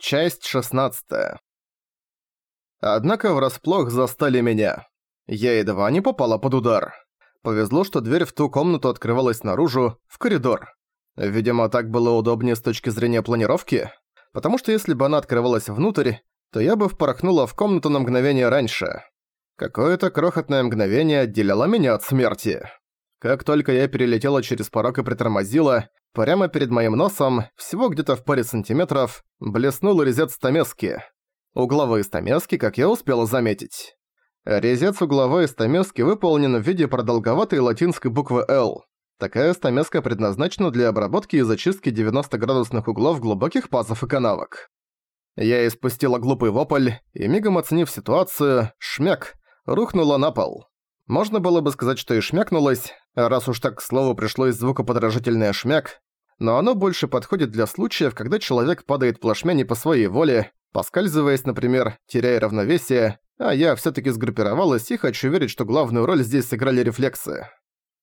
Часть 16. Однако врасплох застали меня. Я едва не попала под удар. Повезло, что дверь в ту комнату открывалась наружу, в коридор. Видимо, так было удобнее с точки зрения планировки, потому что если бы она открывалась внутрь, то я бы впорхнула в комнату на мгновение раньше. Какое-то крохотное мгновение отделяло меня от смерти. Как только я перелетела через порог и притормозила, Прямо перед моим носом, всего где-то в паре сантиметров, блеснул резец стамески. Угловые стамески, как я успела заметить. Резец угловой стамески выполнен в виде продолговатой латинской буквы «Л». Такая стамеска предназначена для обработки и зачистки 90-градусных углов глубоких пазов и канавок. Я испустила глупый вопль, и мигом оценив ситуацию, шмяк, рухнула на пол. Можно было бы сказать, что и шмякнулась, раз уж так к слову пришлось звукоподражательный шмяк, но оно больше подходит для случаев, когда человек падает плашмя не по своей воле, поскальзываясь, например, теряя равновесие, а я всё-таки сгруппировалась и хочу верить, что главную роль здесь сыграли рефлексы.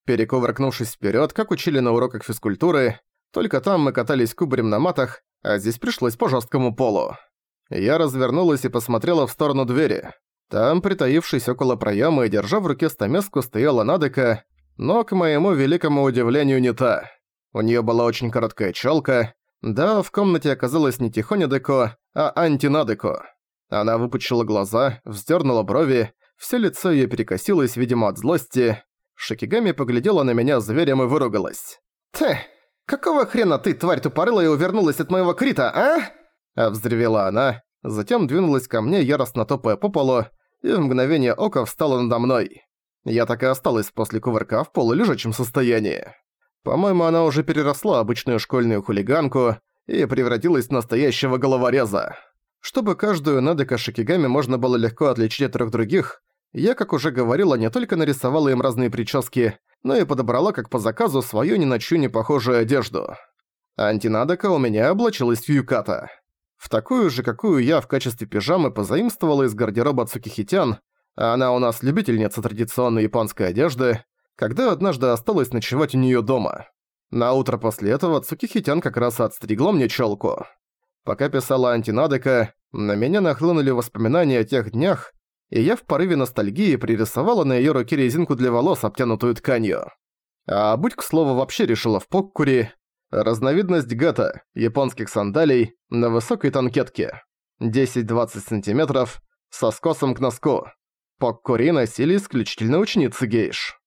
Перекувыркнувшись вперёд, как учили на уроках физкультуры, только там мы катались кубарем на матах, а здесь пришлось по жёсткому полу. Я развернулась и посмотрела в сторону двери. Там, притаившись около проема и держа в руке стамеску, стояла Надека, но, к моему великому удивлению, не та. У нее была очень короткая челка. Да, в комнате оказалась не Тихоня Деко, а Антинадеко. Она выпучила глаза, вздернула брови, все лицо ее перекосилось, видимо, от злости. Шикигами поглядела на меня зверем и выругалась. «Ты, какого хрена ты, тварь тупорылая, и увернулась от моего крита, а?» А взревела она, затем двинулась ко мне, яростно топая по полу, и в мгновение ока встала надо мной. Я так и осталась после кувырка в полулежачем состоянии. По-моему, она уже переросла обычную школьную хулиганку и превратилась в настоящего головореза. Чтобы каждую Надека Шикигами можно было легко отличить от трех других, я, как уже говорила, не только нарисовала им разные прически, но и подобрала, как по заказу, свою ни на чью не похожую одежду. Антинадека у меня облачилась в юката в такую же, какую я в качестве пижамы позаимствовала из гардероба Цукихитян, она у нас любительница традиционной японской одежды, когда однажды осталась ночевать у неё дома. На утро после этого Цукихитян как раз отстригла мне чёлку. Пока писала антинадека, на меня нахлынули воспоминания о тех днях, и я в порыве ностальгии пририсовала на её руке резинку для волос, обтянутую тканью. А будь, к слову, вообще решила в Поккури, Разновидность гата, японских сандалий, на высокой танкетке. 10-20 см, со скосом к носку. Поккури носили исключительно ученицы гейш.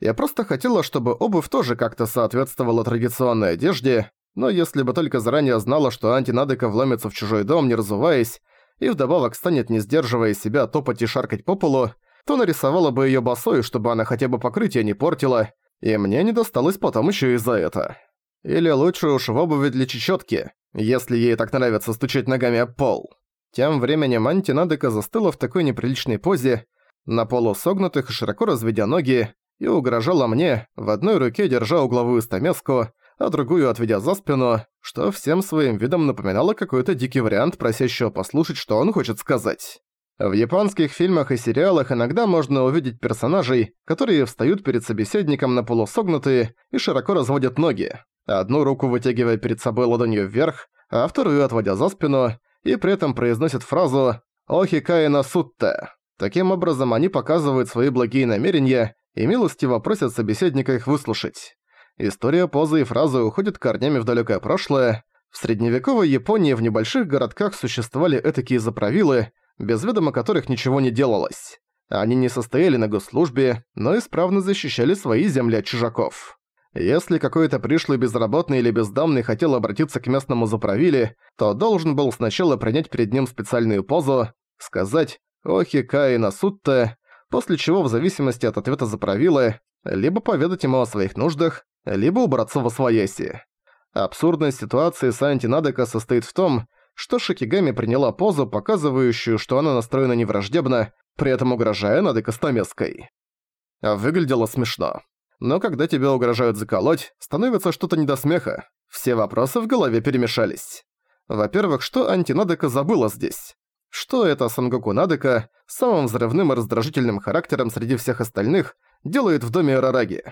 Я просто хотела, чтобы обувь тоже как-то соответствовала традиционной одежде, но если бы только заранее знала, что антинадека вломится в чужой дом, не разуваясь, и вдобавок станет, не сдерживая себя, топать и шаркать по полу, то нарисовала бы её босой, чтобы она хотя бы покрытие не портила, и мне не досталось потом ещё и за это. Или лучше уж в обуви для чечётки, если ей так нравится стучать ногами об пол. Тем временем Антинадека застыла в такой неприличной позе, на полу согнутых и широко разведя ноги, и угрожала мне, в одной руке держа угловую стамеску, а другую отведя за спину, что всем своим видом напоминало какой-то дикий вариант, просящего послушать, что он хочет сказать. В японских фильмах и сериалах иногда можно увидеть персонажей, которые встают перед собеседником на полусогнутые и широко разводят ноги одну руку вытягивая перед собой ладонью вверх, а вторую отводя за спину, и при этом произносит фразу «Охи Каина Сутте». Таким образом, они показывают свои благие намерения и милостиво просят собеседника их выслушать. История позы и фразы уходит корнями в далекое прошлое. В средневековой Японии в небольших городках существовали этакие заправилы, без ведома которых ничего не делалось. Они не состояли на госслужбе, но исправно защищали свои земли от чужаков. Если какой-то пришлый безработный или бездомный хотел обратиться к местному заправиле, то должен был сначала принять перед ним специальную позу, сказать «Охи Каина Сутте», после чего в зависимости от ответа заправилы, либо поведать ему о своих нуждах, либо убраться во свояси. Абсурдность ситуации с Антинадека состоит в том, что Шикигами приняла позу, показывающую, что она настроена невраждебно, при этом угрожая Надека стамеской. Выглядело смешно но когда тебя угрожают заколоть, становится что-то не до смеха. Все вопросы в голове перемешались. Во-первых, что антинадека забыла здесь? Что это Сангоку Надека, самым взрывным и раздражительным характером среди всех остальных, делает в доме Рараги?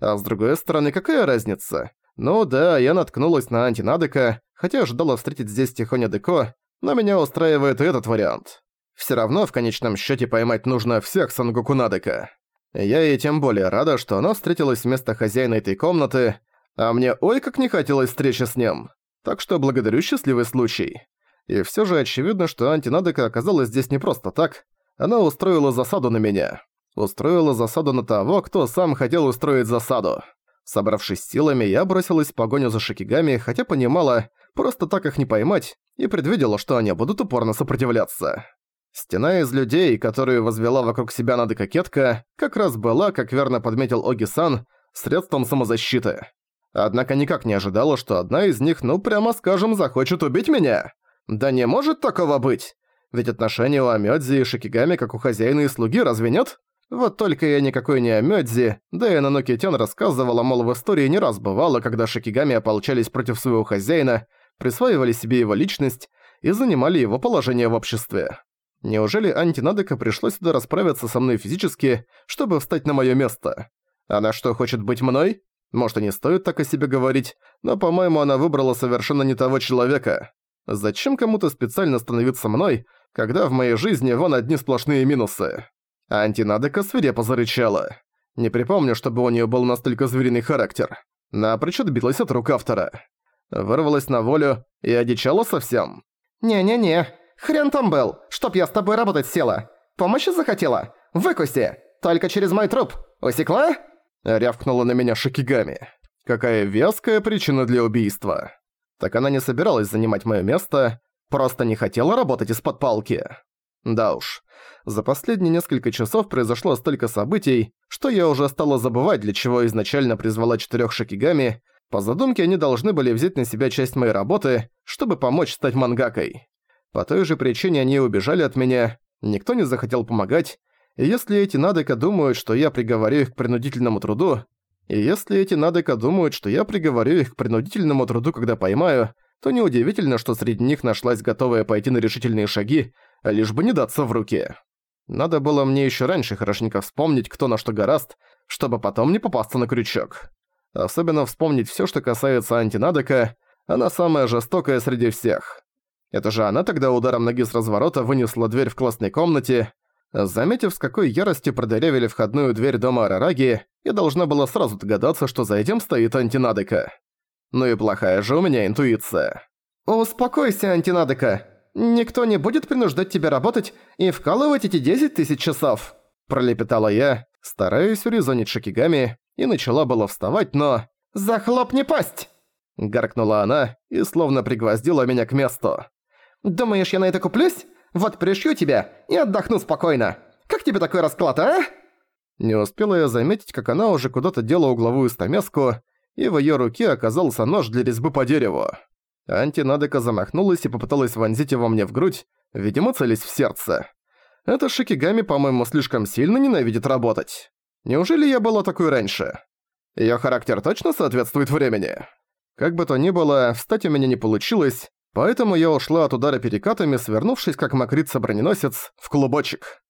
А с другой стороны, какая разница? Ну да, я наткнулась на антинадека, хотя ожидала встретить здесь Тихоня Деко, но меня устраивает и этот вариант. Все равно в конечном счете поймать нужно всех Сангоку Надека. Я и тем более рада, что она встретилась вместо хозяина этой комнаты, а мне ой как не хотелось встречи с ним. Так что благодарю счастливый случай. И все же очевидно, что антинадека оказалась здесь не просто так. Она устроила засаду на меня. Устроила засаду на того, кто сам хотел устроить засаду. Собравшись силами, я бросилась в погоню за шикигами, хотя понимала, просто так их не поймать, и предвидела, что они будут упорно сопротивляться. Стена из людей, которую возвела вокруг себя надо кокетка, как раз была, как верно подметил Оги-сан, средством самозащиты. Однако никак не ожидала, что одна из них, ну прямо скажем, захочет убить меня. Да не может такого быть! Ведь отношения у Амёдзи и Шикигами как у хозяина и слуги, разве нет? Вот только я никакой не Амёдзи, да и Наноки Тен рассказывала, мол, в истории не раз бывало, когда Шикигами ополчались против своего хозяина, присваивали себе его личность и занимали его положение в обществе. Неужели антинадека пришлось сюда расправиться со мной физически, чтобы встать на моё место? Она что, хочет быть мной? Может, и не стоит так о себе говорить, но, по-моему, она выбрала совершенно не того человека. Зачем кому-то специально становиться мной, когда в моей жизни вон одни сплошные минусы? Антинадека свирепо зарычала. Не припомню, чтобы у неё был настолько звериный характер. Напрочь отбилась от рук автора. Вырвалась на волю и одичала совсем. «Не-не-не, «Хрен там был! Чтоб я с тобой работать села! Помощи захотела? Выкуси! Только через мой труп! Усекла?» Рявкнула на меня Шикигами. Какая веская причина для убийства. Так она не собиралась занимать моё место, просто не хотела работать из-под палки. Да уж, за последние несколько часов произошло столько событий, что я уже стала забывать, для чего изначально призвала четырёх Шикигами. По задумке они должны были взять на себя часть моей работы, чтобы помочь стать мангакой. По той же причине они убежали от меня, никто не захотел помогать, и если эти Надека думают, что я приговорю их к принудительному труду, и если эти Надека думают, что я приговорю их к принудительному труду, когда поймаю, то неудивительно, что среди них нашлась готовая пойти на решительные шаги, лишь бы не даться в руки. Надо было мне еще раньше хорошенько вспомнить, кто на что гораст, чтобы потом не попасться на крючок. Особенно вспомнить все, что касается антинадека, она самая жестокая среди всех. Это же она тогда ударом ноги с разворота вынесла дверь в классной комнате. Заметив, с какой яростью продырявили входную дверь дома Арараги, я должна была сразу догадаться, что за этим стоит антинадека. Ну и плохая же у меня интуиция. «Успокойся, антинадека. Никто не будет принуждать тебя работать и вкалывать эти 10 тысяч часов», пролепетала я, стараясь урезонить Шакигами, и начала было вставать, но... «Захлопни пасть!» Гаркнула она и словно пригвоздила меня к месту. Думаешь, я на это куплюсь? Вот пришью тебя и отдохну спокойно. Как тебе такой расклад, а?» Не успела я заметить, как она уже куда-то дела угловую стамеску, и в её руке оказался нож для резьбы по дереву. Антинадека замахнулась и попыталась вонзить его мне в грудь, видимо, целясь в сердце. Эта Шикигами, по-моему, слишком сильно ненавидит работать. Неужели я была такой раньше? Её характер точно соответствует времени? Как бы то ни было, встать у меня не получилось, Поэтому я ушла от удара перекатами, свернувшись как мокрица-броненосец, в клубочек.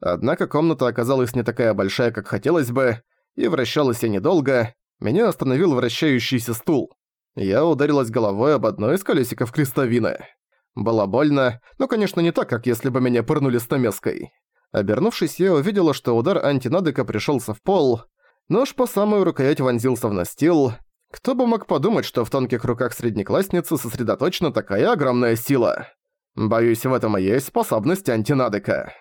Однако комната оказалась не такая большая, как хотелось бы, и вращалась я недолго. Меня остановил вращающийся стул. Я ударилась головой об одно из колесиков крестовины. Было больно, но, конечно, не так, как если бы меня пырнули стамеской. Обернувшись, я увидела, что удар антинадека пришелся в пол. Нож по самую рукоять вонзился в настил, кто бы мог подумать, что в тонких руках среднеклассницы сосредоточена такая огромная сила. Боюсь, в этом и есть способность антинадека.